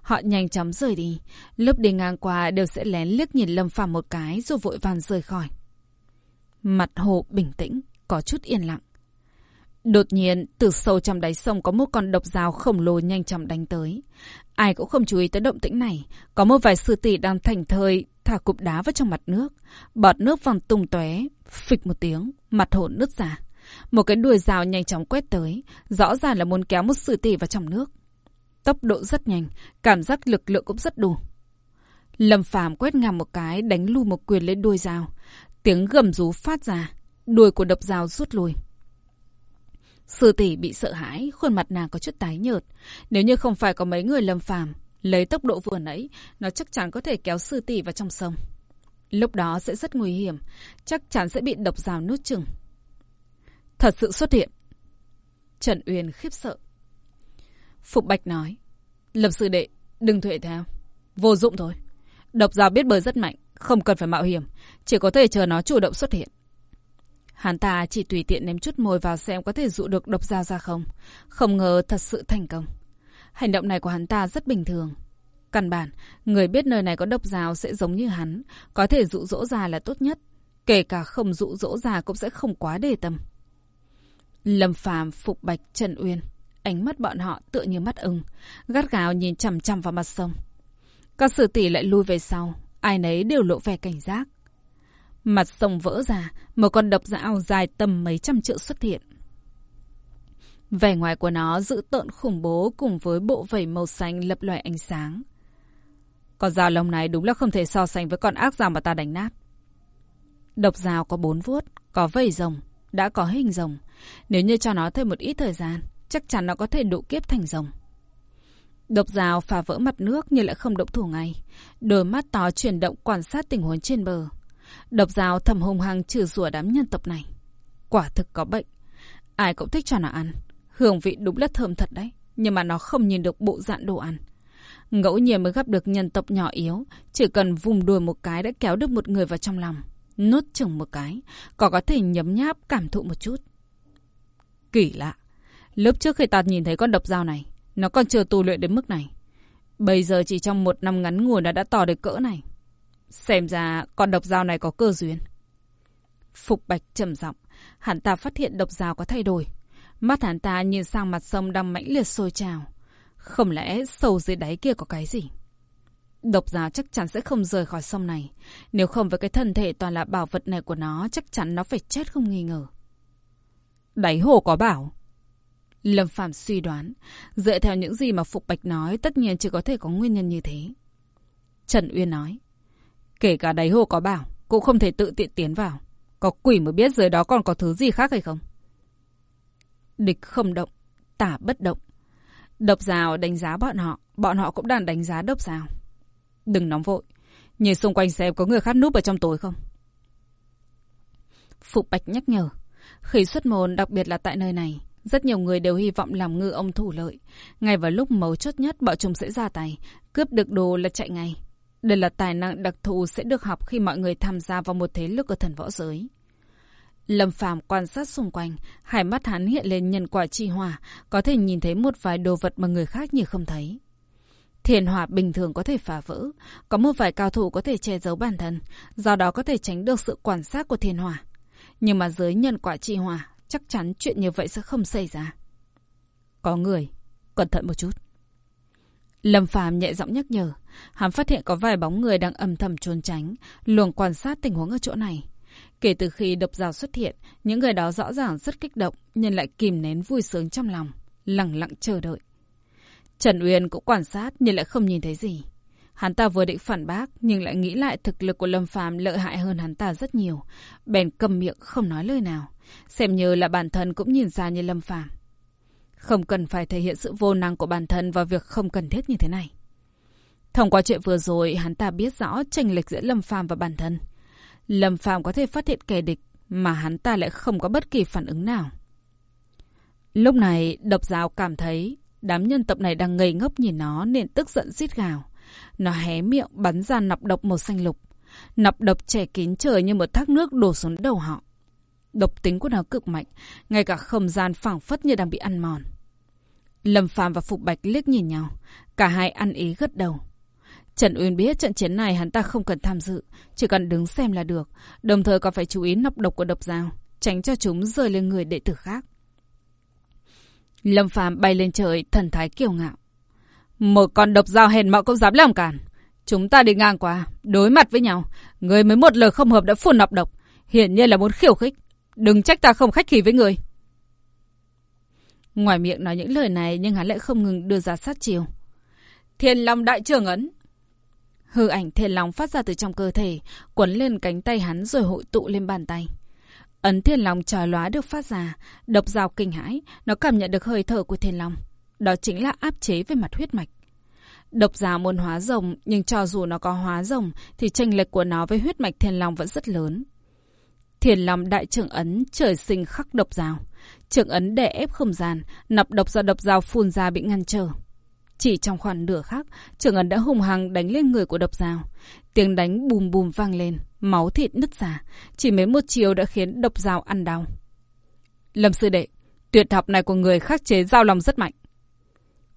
Họ nhanh chóng rời đi. Lúc đi ngang qua đều sẽ lén liếc nhìn Lâm Phàm một cái rồi vội vàng rời khỏi. Mặt hồ bình tĩnh, có chút yên lặng. Đột nhiên, từ sâu trong đáy sông có một con độc dao khổng lồ nhanh chóng đánh tới. Ai cũng không chú ý tới động tĩnh này. Có một vài sư tỷ đang thành thơi thả cục đá vào trong mặt nước. Bọt nước văng tung tóe, phịch một tiếng, mặt hồ nứt ra. Một cái đuôi rào nhanh chóng quét tới, rõ ràng là muốn kéo một sư tỷ vào trong nước. Tốc độ rất nhanh, cảm giác lực lượng cũng rất đủ. Lâm Phàm quét ngang một cái, đánh lui một quyền lên đuôi rào. Tiếng gầm rú phát ra, đuôi của độc rào rút lui. Sư tỷ bị sợ hãi, khuôn mặt nàng có chút tái nhợt. Nếu như không phải có mấy người Lâm Phàm, lấy tốc độ vừa nãy, nó chắc chắn có thể kéo sư tỷ vào trong sông. Lúc đó sẽ rất nguy hiểm, chắc chắn sẽ bị độc rào nuốt chừng. Thật sự xuất hiện. Trần Uyên khiếp sợ. Phục Bạch nói. Lập sư đệ, đừng thuệ theo. Vô dụng thôi. Độc giáo biết bơi rất mạnh, không cần phải mạo hiểm. Chỉ có thể chờ nó chủ động xuất hiện. Hắn ta chỉ tùy tiện ném chút môi vào xem có thể dụ được độc dao ra không. Không ngờ thật sự thành công. Hành động này của hắn ta rất bình thường. Căn bản, người biết nơi này có độc dao sẽ giống như hắn. Có thể dụ dỗ ra là tốt nhất. Kể cả không dụ dỗ ra cũng sẽ không quá đề tâm. Lâm Phàm, Phục Bạch, Trần Uyên, ánh mắt bọn họ tựa như mắt ưng, gắt gào nhìn chằm chằm vào mặt sông. Các sử tỷ lại lui về sau, ai nấy đều lộ vẻ cảnh giác. Mặt sông vỡ ra, một con độc dạo dài tầm mấy trăm trượng xuất hiện. Vẻ ngoài của nó giữ tợn khủng bố cùng với bộ vảy màu xanh lập loài ánh sáng. Con dao lông này đúng là không thể so sánh với con ác dao mà ta đánh nát. Độc dao có bốn vuốt, có vảy rồng, đã có hình rồng. Nếu như cho nó thêm một ít thời gian, chắc chắn nó có thể độ kiếp thành rồng. Độc rào phá vỡ mặt nước nhưng lại không động thủ ngay. Đôi mắt to chuyển động quan sát tình huống trên bờ. Độc rào thầm hùng hăng trừ rủa đám nhân tộc này. Quả thực có bệnh. Ai cũng thích cho nó ăn. Hương vị đúng là thơm thật đấy. Nhưng mà nó không nhìn được bộ dạng đồ ăn. Ngẫu nhiên mới gặp được nhân tộc nhỏ yếu. Chỉ cần vùng đuôi một cái đã kéo được một người vào trong lòng. Nốt chừng một cái. có có thể nhấm nháp cảm thụ một chút. Kỳ lạ. Lúc trước khi ta nhìn thấy con độc dao này, nó còn chưa tu luyện đến mức này. Bây giờ chỉ trong một năm ngắn ngủi nó đã tỏ được cỡ này. Xem ra con độc dao này có cơ duyên. Phục Bạch trầm giọng, hắn ta phát hiện độc dao có thay đổi. Mắt hắn ta nhìn sang mặt sông đang mãnh liệt sôi trào. Không lẽ sâu dưới đáy kia có cái gì? Độc dao chắc chắn sẽ không rời khỏi sông này. Nếu không với cái thân thể toàn là bảo vật này của nó, chắc chắn nó phải chết không nghi ngờ. Đáy hồ có bảo. Lâm Phạm suy đoán, dựa theo những gì mà Phục Bạch nói, tất nhiên chỉ có thể có nguyên nhân như thế. Trần Uyên nói, kể cả đáy hồ có bảo, cũng không thể tự tiện tiến vào. Có quỷ mới biết dưới đó còn có thứ gì khác hay không? Địch không động, tả bất động. Độc rào đánh giá bọn họ, bọn họ cũng đang đánh giá độc rào. Đừng nóng vội, nhìn xung quanh xem có người khác núp ở trong tối không. Phục Bạch nhắc nhở. Khi xuất môn, đặc biệt là tại nơi này, rất nhiều người đều hy vọng làm ngư ông thủ lợi. Ngay vào lúc mấu chốt nhất, bọn chúng sẽ ra tay, cướp được đồ là chạy ngay. Đây là tài năng đặc thù sẽ được học khi mọi người tham gia vào một thế lực ở thần võ giới. Lâm Phàm quan sát xung quanh, hai mắt hắn hiện lên nhân quả chi hòa, có thể nhìn thấy một vài đồ vật mà người khác như không thấy. Thiền hỏa bình thường có thể phá vỡ, có một vài cao thủ có thể che giấu bản thân, do đó có thể tránh được sự quan sát của thiền hỏa. Nhưng mà dưới nhân quả chi hòa, chắc chắn chuyện như vậy sẽ không xảy ra. Có người, cẩn thận một chút. Lâm Phàm nhẹ giọng nhắc nhở, hắn phát hiện có vài bóng người đang âm thầm trốn tránh, luồng quan sát tình huống ở chỗ này. Kể từ khi độc rào xuất hiện, những người đó rõ ràng rất kích động, nhưng lại kìm nén vui sướng trong lòng, lặng lặng chờ đợi. Trần Uyên cũng quan sát nhưng lại không nhìn thấy gì. Hắn ta vừa định phản bác, nhưng lại nghĩ lại thực lực của Lâm Phàm lợi hại hơn hắn ta rất nhiều. Bèn cầm miệng không nói lời nào. Xem như là bản thân cũng nhìn ra như Lâm Phàm Không cần phải thể hiện sự vô năng của bản thân vào việc không cần thiết như thế này. Thông qua chuyện vừa rồi, hắn ta biết rõ tranh lệch giữa Lâm Phàm và bản thân. Lâm Phàm có thể phát hiện kẻ địch, mà hắn ta lại không có bất kỳ phản ứng nào. Lúc này, độc giáo cảm thấy đám nhân tộc này đang ngây ngốc nhìn nó nên tức giận rít gào. Nó hé miệng bắn ra nọc độc màu xanh lục. Nọc độc trẻ kín trời như một thác nước đổ xuống đầu họ. Độc tính của nó cực mạnh, ngay cả không gian phảng phất như đang bị ăn mòn. Lâm Phàm và Phục Bạch liếc nhìn nhau, cả hai ăn ý gật đầu. Trần Uyên biết trận chiến này hắn ta không cần tham dự, chỉ cần đứng xem là được, đồng thời còn phải chú ý nọc độc của độc dao, tránh cho chúng rơi lên người đệ tử khác. Lâm Phàm bay lên trời, thần thái kiêu ngạo. Một con độc dao hèn mạo cũng dám làm cản. Chúng ta đi ngang qua, đối mặt với nhau, người mới một lời không hợp đã phun nọc độc, hiển nhiên là muốn khiêu khích. Đừng trách ta không khách khí với người. Ngoài miệng nói những lời này nhưng hắn lại không ngừng đưa ra sát chiều. Thiên Long Đại trưởng Ấn Hư ảnh thiên long phát ra từ trong cơ thể, quấn lên cánh tay hắn rồi hội tụ lên bàn tay. Ấn thiên long tròi lóa được phát ra, độc dao kinh hãi, nó cảm nhận được hơi thở của thiên long. Đó chính là áp chế về mặt huyết mạch. Độc rào muốn hóa rồng, nhưng cho dù nó có hóa rồng, thì tranh lệch của nó với huyết mạch thiên long vẫn rất lớn. Thiên long đại trưởng ấn trời sinh khắc độc dao. Trưởng ấn đè ép không gian, nọc độc do độc dao phun ra bị ngăn trở. Chỉ trong khoảng nửa khắc, trưởng ấn đã hùng hăng đánh lên người của độc dao. Tiếng đánh bùm bùm vang lên, máu thịt nứt ra. Chỉ mấy một chiều đã khiến độc dao ăn đau. Lâm sư đệ, tuyệt học này của người khắc chế dao lòng rất mạnh.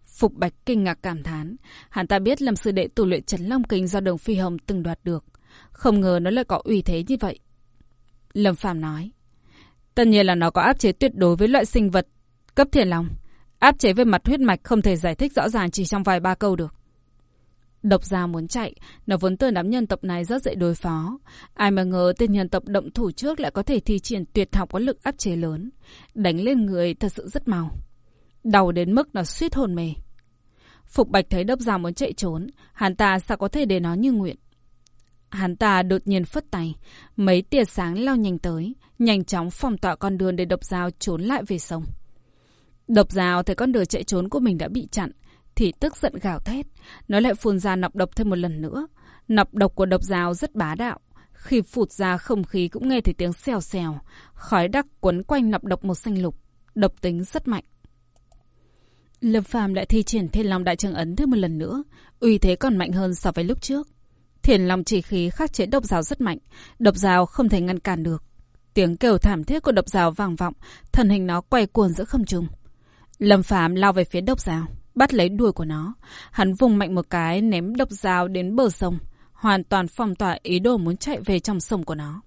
Phục Bạch kinh ngạc cảm thán. Hắn ta biết Lâm sư đệ tu luyện Trấn Long Kinh do Đồng Phi Hồng từng đoạt được. Không ngờ nó lại có uy thế như vậy. Lâm Phàm nói. Tất nhiên là nó có áp chế tuyệt đối với loại sinh vật cấp thiền lòng. Áp chế về mặt huyết mạch không thể giải thích rõ ràng chỉ trong vài ba câu được. Độc gia muốn chạy, nó vốn tưởng đám nhân tộc này rất dễ đối phó. Ai mà ngờ tên nhân tộc động thủ trước lại có thể thi triển tuyệt học có lực áp chế lớn. Đánh lên người thật sự rất mau. Đau đến mức nó suýt hồn mê. Phục Bạch thấy độc gia muốn chạy trốn, hắn ta sao có thể để nó như nguyện. Hắn ta đột nhiên phất tay, mấy tia sáng lao nhanh tới, nhanh chóng phòng tỏa con đường để độc dao trốn lại về sông. Độc dao thấy con đường chạy trốn của mình đã bị chặn, thì tức giận gào thét. Nó lại phun ra nọc độc thêm một lần nữa. Nọc độc của độc dao rất bá đạo. Khi phụt ra không khí cũng nghe thấy tiếng xèo xèo. Khói đặc quấn quanh nọc độc một xanh lục. Độc tính rất mạnh. Lâm Phàm lại thi triển thiên long đại trường ấn thêm một lần nữa. Uy thế còn mạnh hơn so với lúc trước. Thiên long chỉ khí khắc chế độc giáo rất mạnh. Độc giáo không thể ngăn cản được. Tiếng kêu thảm thiết của độc giáo vang vọng. thân hình nó quay cuồng giữa không trung. Lâm Phạm lao về phía độc giáo bắt lấy đuôi của nó. Hắn vùng mạnh một cái ném độc dao đến bờ sông, hoàn toàn phong tỏa ý đồ muốn chạy về trong sông của nó.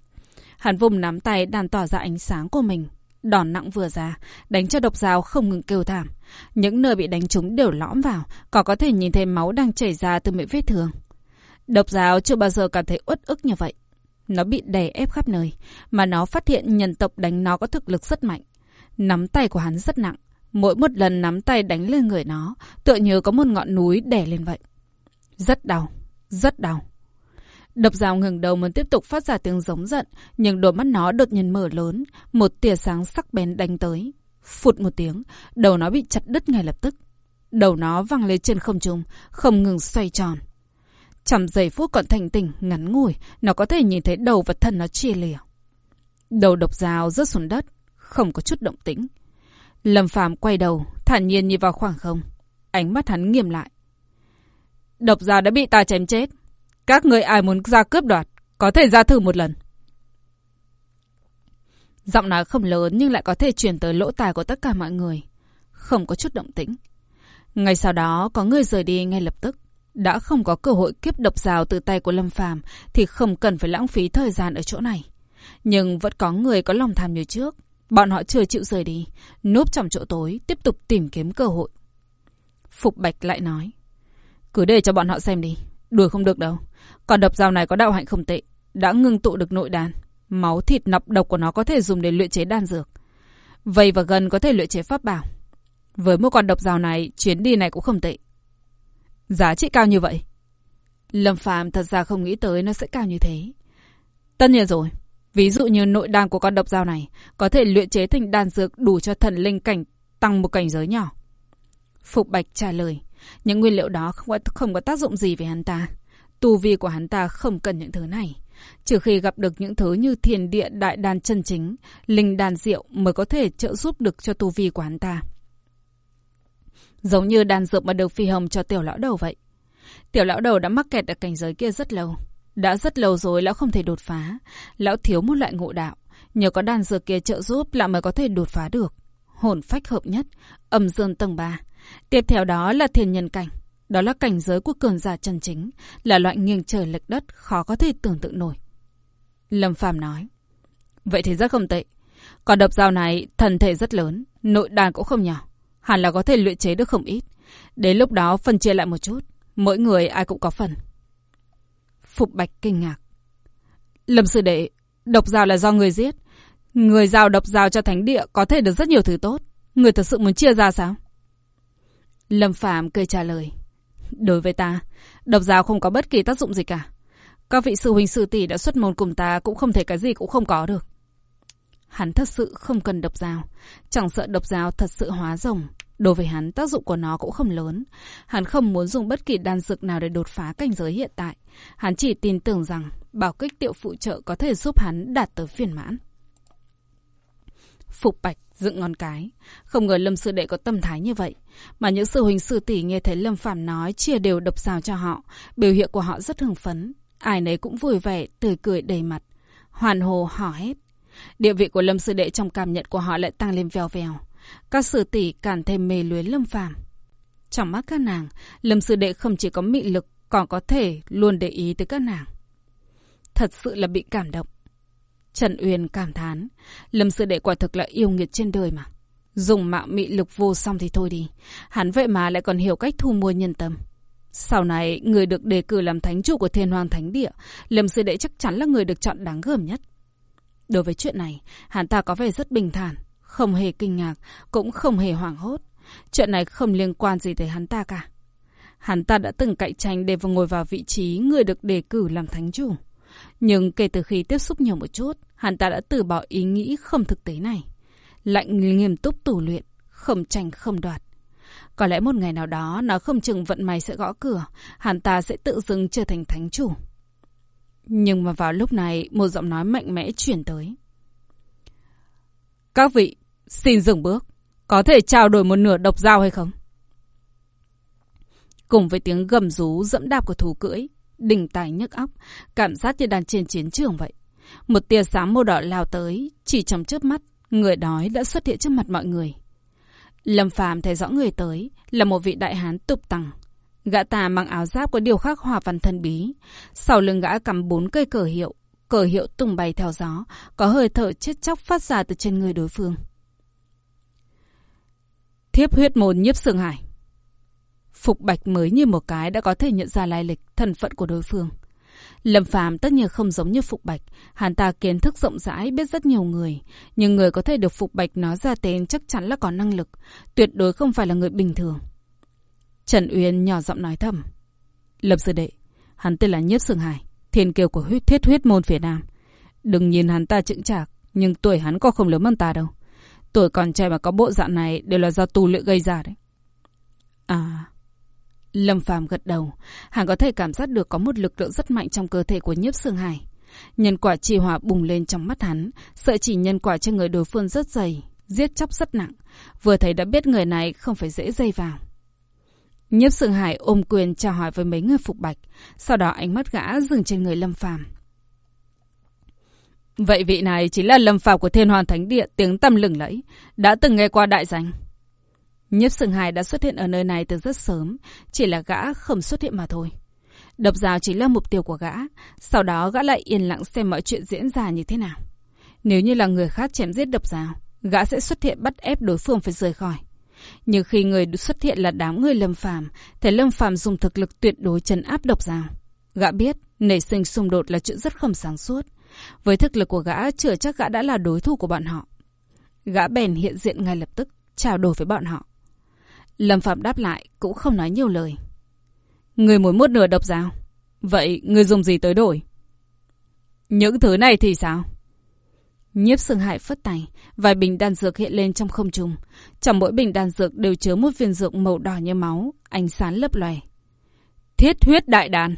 Hắn vùng nắm tay đàn tỏa ra ánh sáng của mình. Đòn nặng vừa ra, đánh cho độc dao không ngừng kêu thảm. Những nơi bị đánh trúng đều lõm vào, còn có thể nhìn thấy máu đang chảy ra từ miệng vết thương. Độc giáo chưa bao giờ cảm thấy uất ức như vậy. Nó bị đè ép khắp nơi, mà nó phát hiện nhân tộc đánh nó có thực lực rất mạnh. Nắm tay của hắn rất nặng, Mỗi một lần nắm tay đánh lên người nó, tựa như có một ngọn núi đè lên vậy. Rất đau, rất đau. Độc rào ngừng đầu muốn tiếp tục phát ra tiếng giống giận, nhưng đôi mắt nó đột nhiên mở lớn, một tia sáng sắc bén đánh tới. Phụt một tiếng, đầu nó bị chặt đứt ngay lập tức. Đầu nó văng lên trên không trung, không ngừng xoay tròn. Trong giây phút còn thành tỉnh, ngắn ngủi, nó có thể nhìn thấy đầu và thân nó chia lìa. Đầu độc dao rớt xuống đất, không có chút động tĩnh. Lâm Phàm quay đầu, thản nhiên nhìn vào khoảng không. Ánh mắt hắn nghiêm lại. Độc gia đã bị ta chém chết. Các người ai muốn ra cướp đoạt, có thể ra thử một lần. Giọng nói không lớn nhưng lại có thể truyền tới lỗ tai của tất cả mọi người. Không có chút động tĩnh. Ngay sau đó có người rời đi ngay lập tức. Đã không có cơ hội kiếp độc rào từ tay của Lâm Phàm thì không cần phải lãng phí thời gian ở chỗ này. Nhưng vẫn có người có lòng tham như trước. Bọn họ chưa chịu rời đi, núp trong chỗ tối, tiếp tục tìm kiếm cơ hội. Phục Bạch lại nói. Cứ để cho bọn họ xem đi, đuổi không được đâu. Còn độc dao này có đạo hạnh không tệ, đã ngưng tụ được nội đàn Máu thịt nọc độc của nó có thể dùng để luyện chế đan dược. Vây và gần có thể luyện chế pháp bảo. Với một con độc dao này, chuyến đi này cũng không tệ. Giá trị cao như vậy. Lâm Phàm thật ra không nghĩ tới nó sẽ cao như thế. Tất nhiên rồi, Ví dụ như nội đan của con độc dao này có thể luyện chế thành đan dược đủ cho thần linh cảnh tăng một cảnh giới nhỏ. Phục Bạch trả lời, những nguyên liệu đó không có, không có tác dụng gì với hắn ta. Tu vi của hắn ta không cần những thứ này. Trừ khi gặp được những thứ như thiền địa đại đan chân chính, linh đan diệu mới có thể trợ giúp được cho tu vi của hắn ta. Giống như đan dược mà được phi hồng cho tiểu lão đầu vậy. Tiểu lão đầu đã mắc kẹt ở cảnh giới kia rất lâu. Đã rất lâu rồi lão không thể đột phá. Lão thiếu một loại ngộ đạo. Nhờ có đàn dược kia trợ giúp lão mới có thể đột phá được. Hồn phách hợp nhất, âm dương tầng 3. Tiếp theo đó là thiền nhân cảnh. Đó là cảnh giới của cường giả chân chính, là loại nghiêng trời lệch đất khó có thể tưởng tượng nổi. Lâm Phàm nói. Vậy thì rất không tệ. Còn độc dao này thần thể rất lớn, nội đàn cũng không nhỏ. Hẳn là có thể luyện chế được không ít. Đến lúc đó phân chia lại một chút. Mỗi người ai cũng có phần. Phục Bạch kinh ngạc. Lâm sư đệ, độc dao là do người giết. Người giao độc dao cho thánh địa có thể được rất nhiều thứ tốt. Người thật sự muốn chia ra sao? Lâm Phạm cười trả lời. Đối với ta, độc dao không có bất kỳ tác dụng gì cả. Các vị sư huynh sư tỷ đã xuất môn cùng ta cũng không thể cái gì cũng không có được. Hắn thật sự không cần độc dao Chẳng sợ độc dao thật sự hóa rồng. Đối với hắn, tác dụng của nó cũng không lớn. Hắn không muốn dùng bất kỳ đan dược nào để đột phá cảnh giới hiện tại. Hắn chỉ tin tưởng rằng bảo kích tiệu phụ trợ có thể giúp hắn đạt tới phiền mãn. Phục Bạch dựng ngón cái. Không ngờ Lâm Sư Đệ có tâm thái như vậy. Mà những sư huynh sư tỷ nghe thấy Lâm Phạm nói chia đều độc xào cho họ. Biểu hiện của họ rất hưng phấn. Ai nấy cũng vui vẻ, tươi cười đầy mặt. Hoàn hồ hò hét. Địa vị của Lâm Sư Đệ trong cảm nhận của họ lại tăng lên vèo vèo. Các sư tỷ càng thêm mê luyến Lâm phàm. Trong mắt các nàng, Lâm Sư Đệ không chỉ có mị lực, còn có thể luôn để ý tới các nàng. Thật sự là bị cảm động. Trần Uyên cảm thán. Lâm sư đệ quả thực là yêu nghiệt trên đời mà. Dùng mạo mị lực vô song thì thôi đi. Hắn vậy mà lại còn hiểu cách thu mua nhân tâm. Sau này, người được đề cử làm thánh chủ của thiên hoàng thánh địa, Lâm sư đệ chắc chắn là người được chọn đáng gờm nhất. Đối với chuyện này, hắn ta có vẻ rất bình thản, không hề kinh ngạc, cũng không hề hoảng hốt. Chuyện này không liên quan gì tới hắn ta cả. Hắn ta đã từng cạnh tranh để vào ngồi vào vị trí người được đề cử làm thánh chủ. Nhưng kể từ khi tiếp xúc nhiều một chút, hắn ta đã từ bỏ ý nghĩ không thực tế này. Lạnh nghiêm túc tù luyện, không tranh không đoạt. Có lẽ một ngày nào đó nó không chừng vận may sẽ gõ cửa, hắn ta sẽ tự dưng trở thành thánh chủ. Nhưng mà vào lúc này, một giọng nói mạnh mẽ chuyển tới. Các vị, xin dừng bước. Có thể trao đổi một nửa độc dao hay không? Cùng với tiếng gầm rú dẫm đạp của thú cưỡi, đỉnh tài nhức óc, cảm giác như đang trên chiến trường vậy. Một tia sáng màu đỏ lao tới, chỉ trong chớp mắt, người đói đã xuất hiện trước mặt mọi người. Lâm Phàm thấy rõ người tới, là một vị đại hán tục tằng. Gã ta mang áo giáp có điều khắc hòa văn thân bí. Sau lưng gã cầm bốn cây cờ hiệu, cờ hiệu tung bay theo gió, có hơi thở chết chóc phát ra từ trên người đối phương. Thiếp huyết môn nhiếp sương hải. Phục Bạch mới như một cái đã có thể nhận ra lai lịch, thân phận của đối phương. Lâm Phàm tất nhiên không giống như Phục Bạch, hắn ta kiến thức rộng rãi, biết rất nhiều người, nhưng người có thể được Phục Bạch nói ra tên chắc chắn là có năng lực, tuyệt đối không phải là người bình thường. Trần Uyên nhỏ giọng nói thầm. lập sư đệ, hắn tên là Nhiếp Sương Hải, thiên kiều của huyết thiết huyết môn phía Nam. Đừng nhìn hắn ta chững chạc, nhưng tuổi hắn có không lớn hơn ta đâu. Tuổi còn trẻ mà có bộ dạng này đều là do tu luyện gây ra đấy. À, Lâm Phàm gật đầu, hắn có thể cảm giác được có một lực lượng rất mạnh trong cơ thể của Nhiếp Sương Hải. Nhân quả trì hỏa bùng lên trong mắt hắn, sợi chỉ nhân quả trên người đối phương rất dày, giết chóc rất nặng, vừa thấy đã biết người này không phải dễ dây vào. Nhiếp Sương Hải ôm quyền chào hỏi với mấy người phục bạch, sau đó ánh mắt gã dừng trên người Lâm Phàm. Vậy vị này chính là Lâm Phàm của Thiên Hoàn Thánh Địa tiếng tâm lừng lẫy, đã từng nghe qua đại danh. Nhiếp sừng hài đã xuất hiện ở nơi này từ rất sớm, chỉ là gã không xuất hiện mà thôi. Độc giáo chính là mục tiêu của gã, sau đó gã lại yên lặng xem mọi chuyện diễn ra như thế nào. Nếu như là người khác chém giết độc giáo, gã sẽ xuất hiện bắt ép đối phương phải rời khỏi. Nhưng khi người xuất hiện là đám người lâm phàm, thì lâm phàm dùng thực lực tuyệt đối trấn áp độc giáo. Gã biết, nảy sinh xung đột là chuyện rất không sáng suốt. Với thực lực của gã, chưa chắc gã đã là đối thủ của bọn họ. Gã bèn hiện diện ngay lập tức, trao đổi với bọn họ. Lâm Phạm đáp lại cũng không nói nhiều lời. Người muốn một nửa độc giáo. Vậy người dùng gì tới đổi? Những thứ này thì sao? Nhiếp Sương hại phất tay, vài bình đan dược hiện lên trong không trung. Trong mỗi bình đan dược đều chứa một viên dược màu đỏ như máu, ánh sáng lấp loè. Thiết huyết đại đàn.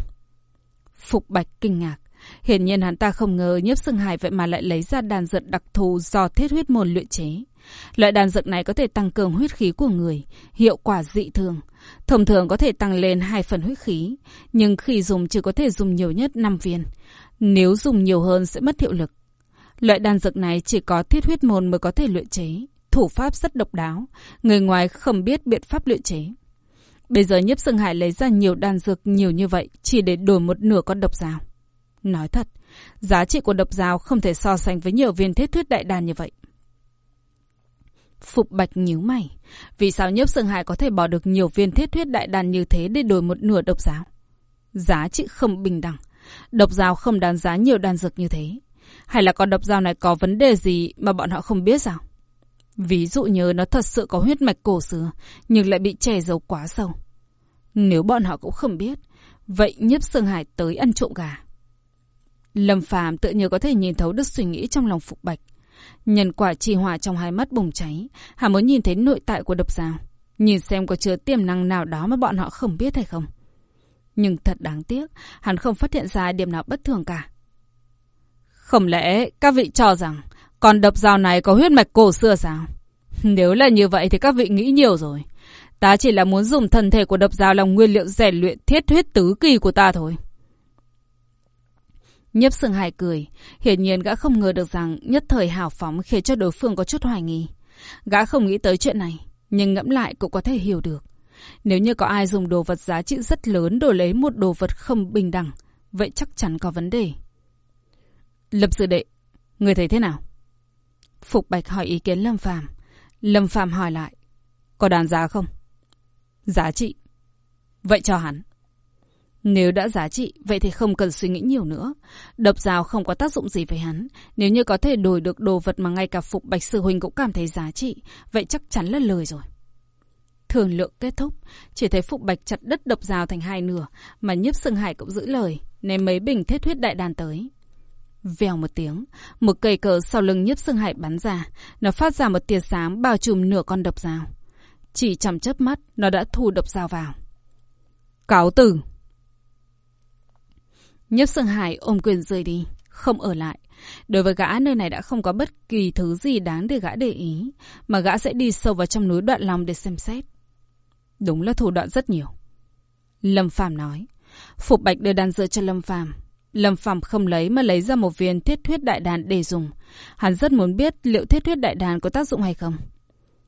Phục Bạch kinh ngạc. Hiển nhiên hắn ta không ngờ Nhiếp Sương Hải vậy mà lại lấy ra đàn dược đặc thù do thiết huyết môn luyện chế. Loại đàn dược này có thể tăng cường huyết khí của người, hiệu quả dị thường. Thông thường có thể tăng lên hai phần huyết khí, nhưng khi dùng chỉ có thể dùng nhiều nhất 5 viên. Nếu dùng nhiều hơn sẽ mất hiệu lực. Loại đan dược này chỉ có thiết huyết môn mới có thể luyện chế. Thủ pháp rất độc đáo, người ngoài không biết biện pháp luyện chế. Bây giờ nhiếp sương hải lấy ra nhiều đan dược nhiều như vậy chỉ để đổi một nửa con độc dao. Nói thật, giá trị của độc dao không thể so sánh với nhiều viên thiết thuyết đại đàn như vậy. Phục Bạch nhíu mày. Vì sao nhiếp sương hải có thể bỏ được nhiều viên thiết thuyết đại đàn như thế để đổi một nửa độc giáo? Giá trị không bình đẳng. Độc giáo không đáng giá nhiều đan dược như thế. Hay là con độc dao này có vấn đề gì mà bọn họ không biết sao? Ví dụ như nó thật sự có huyết mạch cổ xưa, nhưng lại bị che giấu quá sâu. Nếu bọn họ cũng không biết, vậy nhiếp sương hải tới ăn trộm gà. Lâm phàm tự như có thể nhìn thấu được suy nghĩ trong lòng Phục Bạch. Nhân quả trì hòa trong hai mắt bùng cháy, hắn muốn nhìn thấy nội tại của độc giáo Nhìn xem có chứa tiềm năng nào đó mà bọn họ không biết hay không. Nhưng thật đáng tiếc, hắn không phát hiện ra điểm nào bất thường cả. Không lẽ các vị cho rằng còn độc dao này có huyết mạch cổ xưa sao? Nếu là như vậy thì các vị nghĩ nhiều rồi. Ta chỉ là muốn dùng thân thể của độc dao làm nguyên liệu rèn luyện thiết huyết tứ kỳ của ta thôi. Nhấp sừng hải cười. Hiển nhiên gã không ngờ được rằng nhất thời hào phóng khiến cho đối phương có chút hoài nghi. Gã không nghĩ tới chuyện này, nhưng ngẫm lại cũng có thể hiểu được. Nếu như có ai dùng đồ vật giá trị rất lớn đổi lấy một đồ vật không bình đẳng, vậy chắc chắn có vấn đề. Lập sự đệ, người thấy thế nào? Phục Bạch hỏi ý kiến Lâm Phàm. Lâm Phàm hỏi lại, có đáng giá không? Giá trị. Vậy cho hắn. Nếu đã giá trị, vậy thì không cần suy nghĩ nhiều nữa. Độc giáo không có tác dụng gì với hắn. Nếu như có thể đổi được đồ vật mà ngay cả Phục Bạch Sư Huynh cũng cảm thấy giá trị, vậy chắc chắn là lời rồi. Thường lượng kết thúc, chỉ thấy Phục Bạch chặt đất độc giáo thành hai nửa, mà nhiếp sưng hải cũng giữ lời, ném mấy bình thiết huyết đại đàn tới. Vèo một tiếng, một cây cờ sau lưng nhiếp Sương hải bắn ra, nó phát ra một tia sáng bao trùm nửa con độc dao. Chỉ trong chớp mắt, nó đã thu độc dao vào. Cáo tử! Nhấp Sương Hải ôm quyền rời đi, không ở lại. Đối với gã nơi này đã không có bất kỳ thứ gì đáng để gã để ý, mà gã sẽ đi sâu vào trong núi đoạn lòng để xem xét. Đúng là thủ đoạn rất nhiều. Lâm Phàm nói. Phục Bạch đưa đàn dựa cho Lâm Phàm. Lâm Phàm không lấy mà lấy ra một viên thiết huyết đại đàn để dùng. Hắn rất muốn biết liệu thiết huyết đại đàn có tác dụng hay không.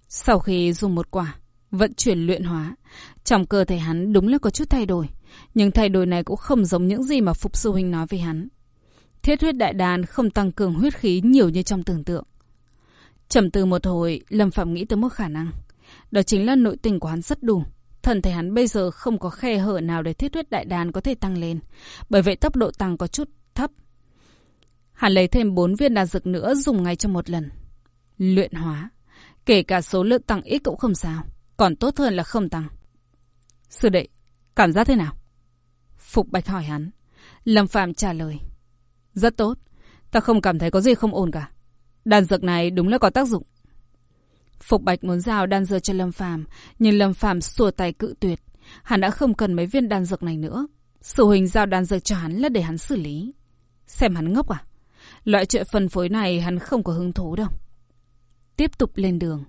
Sau khi dùng một quả, vận chuyển luyện hóa, trong cơ thể hắn đúng là có chút thay đổi. Nhưng thay đổi này cũng không giống những gì mà Phục Sư Huynh nói với hắn. Thiết huyết đại đàn không tăng cường huyết khí nhiều như trong tưởng tượng. Trầm từ một hồi, Lâm Phạm nghĩ tới một khả năng. Đó chính là nội tình của hắn rất đủ. Thần thể hắn bây giờ không có khe hở nào để thiết huyết đại đàn có thể tăng lên. Bởi vậy tốc độ tăng có chút thấp. Hắn lấy thêm 4 viên đan dược nữa dùng ngay trong một lần. Luyện hóa. Kể cả số lượng tăng ít cũng không sao. Còn tốt hơn là không tăng. Sư đệ, cảm giác thế nào? Phục Bạch hỏi hắn. Lâm Phạm trả lời. Rất tốt. Ta không cảm thấy có gì không ổn cả. Đan dược này đúng là có tác dụng. Phục Bạch muốn giao đan dược cho Lâm Phàm, nhưng Lâm Phàm xua tay cự tuyệt. Hắn đã không cần mấy viên đan dược này nữa. Sư huynh giao đan dược cho hắn là để hắn xử lý. Xem hắn ngốc à? Loại chuyện phân phối này hắn không có hứng thú đâu. Tiếp tục lên đường.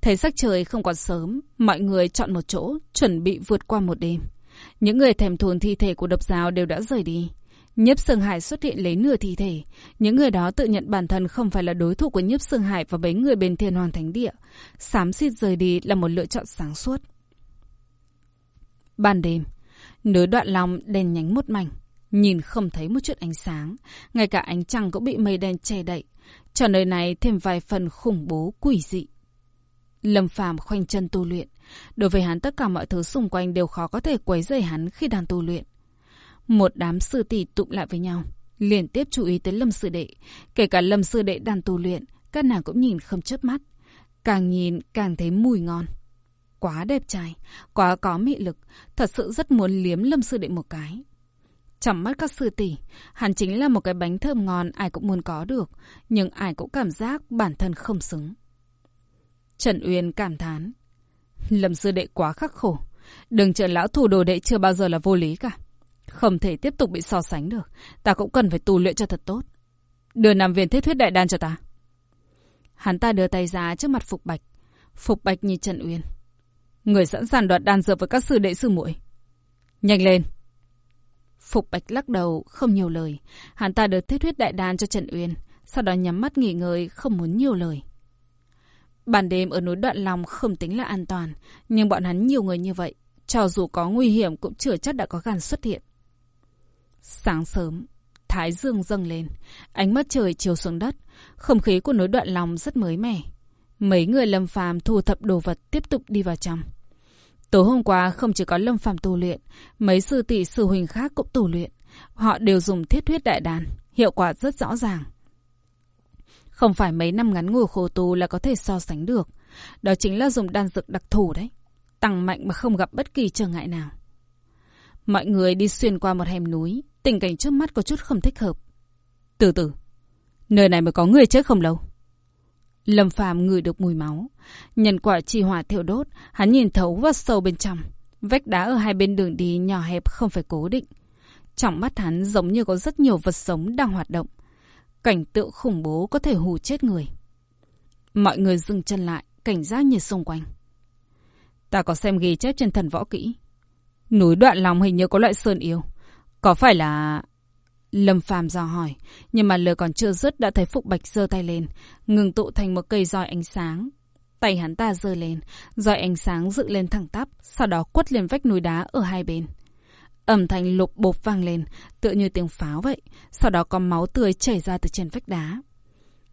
Thấy sắc trời không còn sớm, mọi người chọn một chỗ, chuẩn bị vượt qua một đêm. Những người thèm thuồng thi thể của độc giáo đều đã rời đi. Nhiếp Sương Hải xuất hiện lấy nửa thi thể. Những người đó tự nhận bản thân không phải là đối thủ của Nhiếp Sương Hải và mấy người bên Thiên Hoàng Thánh Địa. Xám xịt rời đi là một lựa chọn sáng suốt. Ban đêm, nối đoạn lòng đèn nhánh một mảnh. Nhìn không thấy một chút ánh sáng. Ngay cả ánh trăng cũng bị mây đen che đậy. Cho nơi này thêm vài phần khủng bố quỷ dị. Lâm Phàm khoanh chân tu luyện. Đối với hắn tất cả mọi thứ xung quanh đều khó có thể quấy rầy hắn khi đang tu luyện. Một đám sư tỷ tụng lại với nhau, liên tiếp chú ý tới Lâm sư đệ, kể cả Lâm sư đệ đang tu luyện, các nàng cũng nhìn không chớp mắt, càng nhìn càng thấy mùi ngon. Quá đẹp trai, quá có mị lực, thật sự rất muốn liếm Lâm sư đệ một cái. Trong mắt các sư tỷ, hắn chính là một cái bánh thơm ngon ai cũng muốn có được, nhưng ai cũng cảm giác bản thân không xứng. Trần Uyên cảm thán. Lâm sư đệ quá khắc khổ. Đừng chờ lão thủ đồ đệ chưa bao giờ là vô lý cả. Không thể tiếp tục bị so sánh được. Ta cũng cần phải tu luyện cho thật tốt. Đưa nằm viên thiết huyết đại đan cho ta. Hắn ta đưa tay ra trước mặt Phục Bạch. Phục Bạch nhìn Trần Uyên. Người sẵn sàng đoạt đan dược với các sư đệ sư muội. Nhanh lên. Phục Bạch lắc đầu, không nhiều lời. Hắn ta đưa thiết huyết đại đan cho Trần Uyên. Sau đó nhắm mắt nghỉ ngơi, không muốn nhiều lời. Ban đêm ở núi Đoạn Long không tính là an toàn, nhưng bọn hắn nhiều người như vậy, cho dù có nguy hiểm cũng chưa chắc đã có gan xuất hiện. Sáng sớm, Thái Dương dâng lên, ánh mắt trời chiếu xuống đất, không khí của núi Đoạn lòng rất mới mẻ. Mấy người lâm phàm thu thập đồ vật tiếp tục đi vào trong. Tối hôm qua không chỉ có lâm phàm tu luyện, mấy sư tỷ sư huynh khác cũng tu luyện. Họ đều dùng thiết huyết đại đàn, hiệu quả rất rõ ràng. Không phải mấy năm ngắn ngủi khổ tu là có thể so sánh được. Đó chính là dùng đan dược đặc thù đấy. Tăng mạnh mà không gặp bất kỳ trở ngại nào. Mọi người đi xuyên qua một hẻm núi. Tình cảnh trước mắt có chút không thích hợp. Từ từ. Nơi này mới có người chết không lâu. Lâm phàm ngửi được mùi máu. Nhân quả chi hỏa thiêu đốt. Hắn nhìn thấu vào sâu bên trong. Vách đá ở hai bên đường đi nhỏ hẹp không phải cố định. Trong mắt hắn giống như có rất nhiều vật sống đang hoạt động. Cảnh tượng khủng bố có thể hù chết người. Mọi người dừng chân lại, cảnh giác nhìn xung quanh. Ta có xem ghi chép trên thần võ kỹ. Núi đoạn lòng hình như có loại sơn yêu. Có phải là... Lâm phàm dò hỏi, nhưng mà lời còn chưa dứt đã thấy Phục Bạch giơ tay lên, ngừng tụ thành một cây roi ánh sáng. Tay hắn ta giơ lên, roi ánh sáng dựng lên thẳng tắp, sau đó quất lên vách núi đá ở hai bên. Ẩm thanh lục bột vang lên, tựa như tiếng pháo vậy. Sau đó có máu tươi chảy ra từ trên vách đá.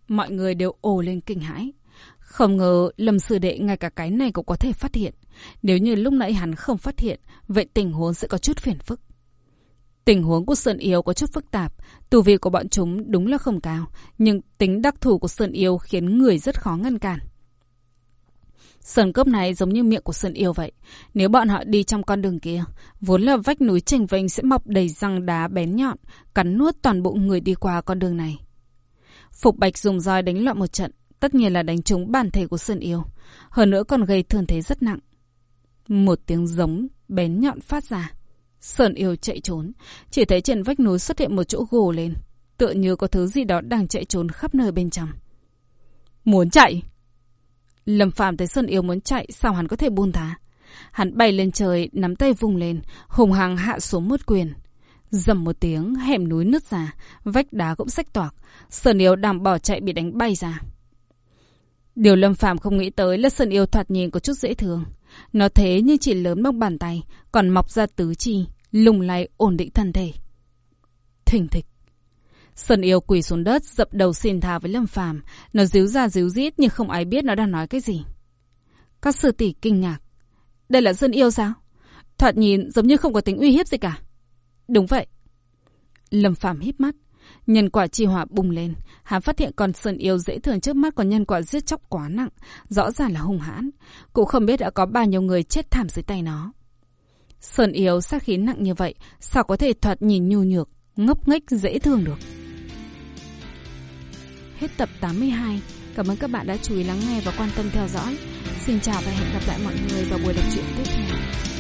Mọi người đều ồ lên kinh hãi. Không ngờ Lâm Sư Đệ ngay cả cái này cũng có thể phát hiện. Nếu như lúc nãy hắn không phát hiện, vậy tình huống sẽ có chút phiền phức. Tình huống của Sơn Yêu có chút phức tạp, tù vị của bọn chúng đúng là không cao, nhưng tính đặc thù của Sơn Yêu khiến người rất khó ngăn cản. Sơn cốc này giống như miệng của Sơn Yêu vậy. Nếu bọn họ đi trong con đường kia, vốn là vách núi trình vênh sẽ mọc đầy răng đá bén nhọn, cắn nuốt toàn bộ người đi qua con đường này. Phục Bạch dùng roi đánh loạn một trận, tất nhiên là đánh trúng bản thể của Sơn Yêu. Hơn nữa còn gây thương thế rất nặng. Một tiếng giống bén nhọn phát ra. Sơn Yêu chạy trốn, chỉ thấy trên vách núi xuất hiện một chỗ gồ lên. Tựa như có thứ gì đó đang chạy trốn khắp nơi bên trong. Muốn chạy! Lâm Phạm thấy Sơn Yêu muốn chạy, sao hắn có thể buông thả? Hắn bay lên trời, nắm tay vung lên, hùng hàng hạ xuống một quyền. Dầm một tiếng, hẻm núi nứt ra, vách đá cũng sách toạc. Sơn Yêu đang bỏ chạy bị đánh bay ra. Điều Lâm Phạm không nghĩ tới là Sơn Yêu thoạt nhìn có chút dễ thương. Nó thế nhưng chỉ lớn bằng bàn tay, còn mọc ra tứ chi, lùng lay ổn định thân thể. thỉnh thịch. Sơn yêu quỳ xuống đất, dập đầu xin tha với Lâm Phàm, nó díu ra díu rít nhưng không ai biết nó đang nói cái gì. Các sư tỷ kinh ngạc. Đây là Sơn yêu sao? Thoạt nhìn giống như không có tính uy hiếp gì cả. Đúng vậy. Lâm Phàm híp mắt, nhân quả chi hỏa bùng lên, hắn phát hiện con Sơn yêu dễ thường trước mắt còn nhân quả giết chóc quá nặng, rõ ràng là hung hãn, cũng không biết đã có bao nhiêu người chết thảm dưới tay nó. Sơn yêu sát khí nặng như vậy, sao có thể thoạt nhìn nhu nhược, ngốc nghếch dễ thương được. Hết tập 82. Cảm ơn các bạn đã chú ý lắng nghe và quan tâm theo dõi. Xin chào và hẹn gặp lại mọi người vào buổi đọc truyện tiếp theo.